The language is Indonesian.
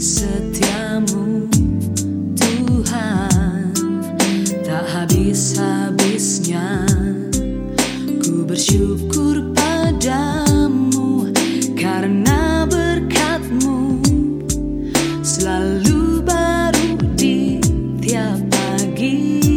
setiamu Tuhan. Tak habis-habisnya ku bersyukur padamu karena berkatmu selalu baru di tiap pagi.